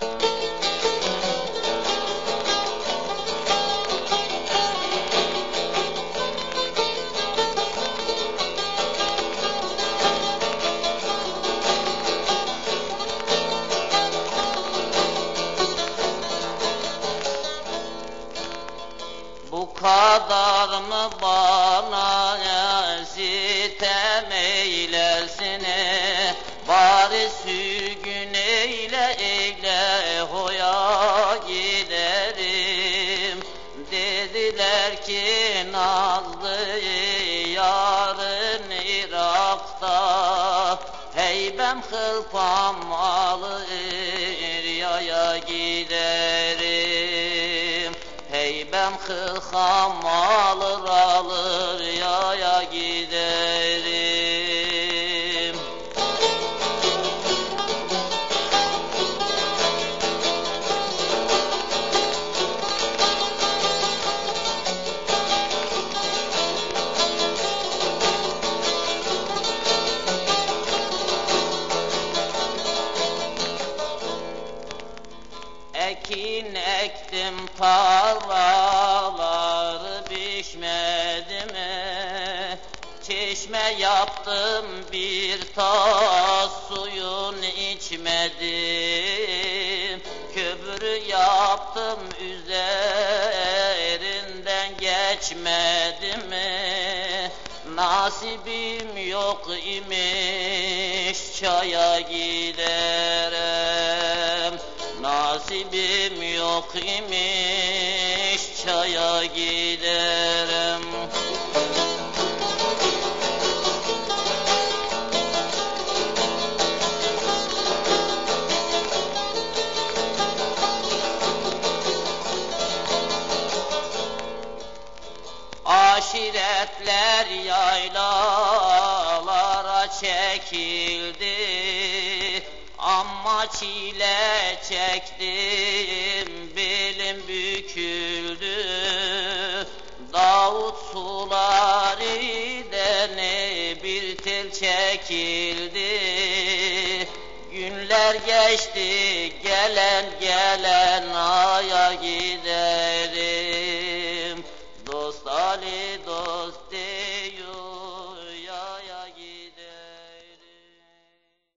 Bu kadar mı bana sitem eylersin ki Nazlı yarın Irak'ta. Heybem hılpam alır yaya giderim. Heybem hılham alır alır Ekin ektim tarlaları biçmedi mi? Çeşme yaptım bir tas suyun içmedim Köprü yaptım üzerinden geçmedi mi? Nasibim yok imiş çaya giderim Nasibim yok imiş çaya giderim. Aşiretler yaylalara çekildi Amma çile çektim belim büküldü. Davut sulariden bir tel çekildi. Günler geçti gelen gelen aya gider